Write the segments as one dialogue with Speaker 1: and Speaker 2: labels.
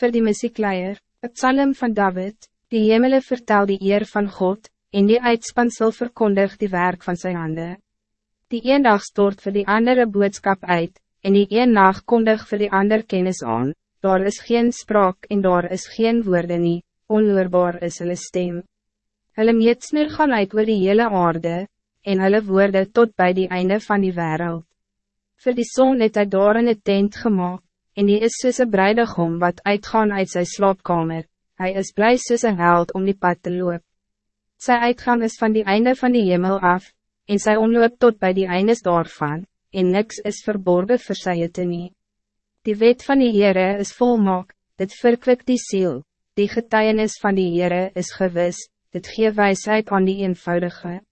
Speaker 1: Voor die muziekleier, het psalm van David, die hemelen vertel die eer van God, en die uitspansel verkondig die werk van zijn handen. Die een dag stort voor die andere boodskap uit, en die een nacht kondig voor die ander kennis aan, daar is geen spraak en daar is geen woorden nie, onloorbaar is hulle stem. Hulle meetsner gaan uit oor die hele aarde, en hulle woorde tot bij die einde van die wereld. Voor die zon het hy daar in het tent gemaakt, en die is soos een bruidegom wat uitgaan uit zijn slaapkamer, hij is blij soos een held om die pad te loop. Sy uitgang is van die einde van die hemel af, en sy onloop tot bij die eindes daarvan, en niks is verborgen vir sy te nie. Die wet van die Heere is volmaak, dit verkwik die ziel, die getuienis van die Heere is gewis, dit gee wijsheid aan die eenvoudige.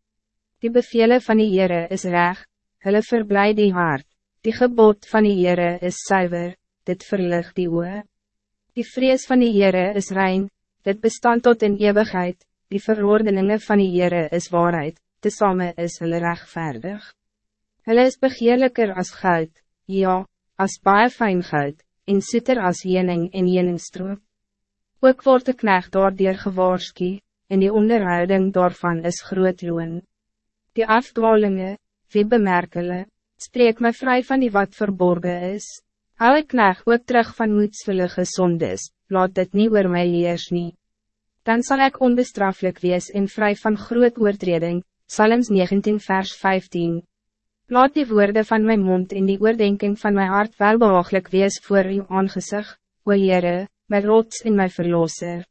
Speaker 1: Die bevelen van die Heere is reg, hulle verblij die hart, die gebod van die Heere is zuiver, dit verlicht die oe. Die vrees van die Heere is rein, dit bestand tot in eeuwigheid, die verordeningen van die Heere is waarheid, tezamen is hulle rechtvaardig. Hulle is begeerlijker als goud, ja, als baie fijn goud, en sitter als jening en jeningstroop. Ook wordt de knecht door dier gewaarski, en die onderhouding daarvan is groot loon. Die afdwalingen, wie bemerk hulle, spreek my vrij van die wat verborgen is. Hou ek knecht ook terug van moedsvullige sondes, laat dit niet oor my leers nie. Dan zal ik onbestrafelijk wees en vrij van groot oortreding, Psalms 19 vers 15. Laat die woorden van mijn mond en die oordenking van mijn hart wel wees voor uw aangezicht, o Heere, my rots en my verlosser.